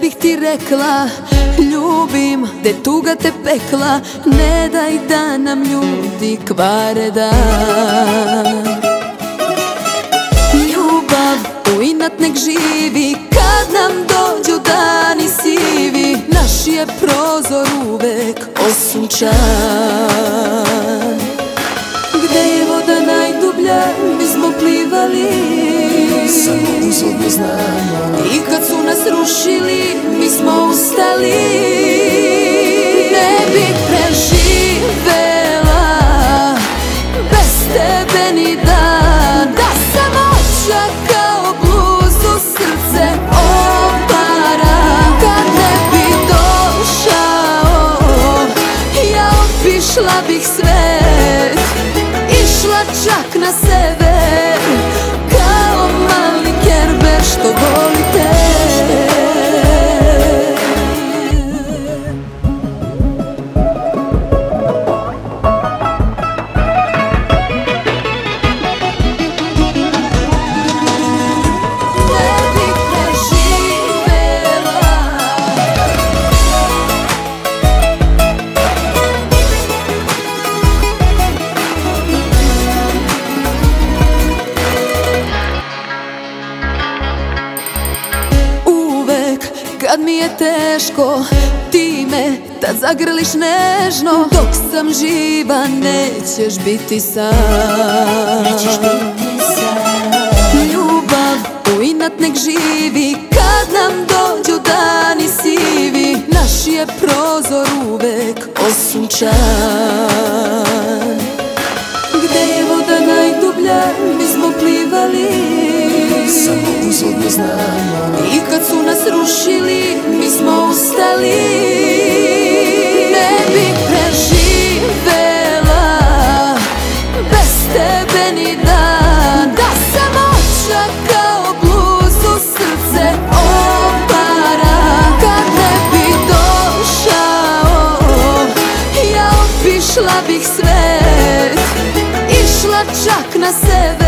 bih ti rekla Ljubim, de tuga te pekla Ne daj da nam ljudi kvare dan Ljubav u inat nek živi Kad nam dođu dani sivi Naš je prozor uvek osunčan Gde je voda najdublja, mi smo plivali. Kad su nas rušili, mi smo ustali. Ne bih preživela Bez tebe ni dan. Da sam oča kao bluzu srce opara Kad ne bi došao Ja obišla bih svet. Išla čak na sever Kad mi je teško, ti me tad zagrliš nežno. Dok sam živa nećeš biti sam. Nećeš biti sam. Ljubav u inat nek živi. Kad nam dođu dani sivi Naš je prozor uvek osunčan Gde je voda najdublja, mi smo plivali i kad su nas rušili, mi smo ustali. Ne bih preživela Bez tebe ni dan. Da sam oča kao bluzu srce opara Kad ne bi došao Ja obišla bih svet. Išla čak na sebe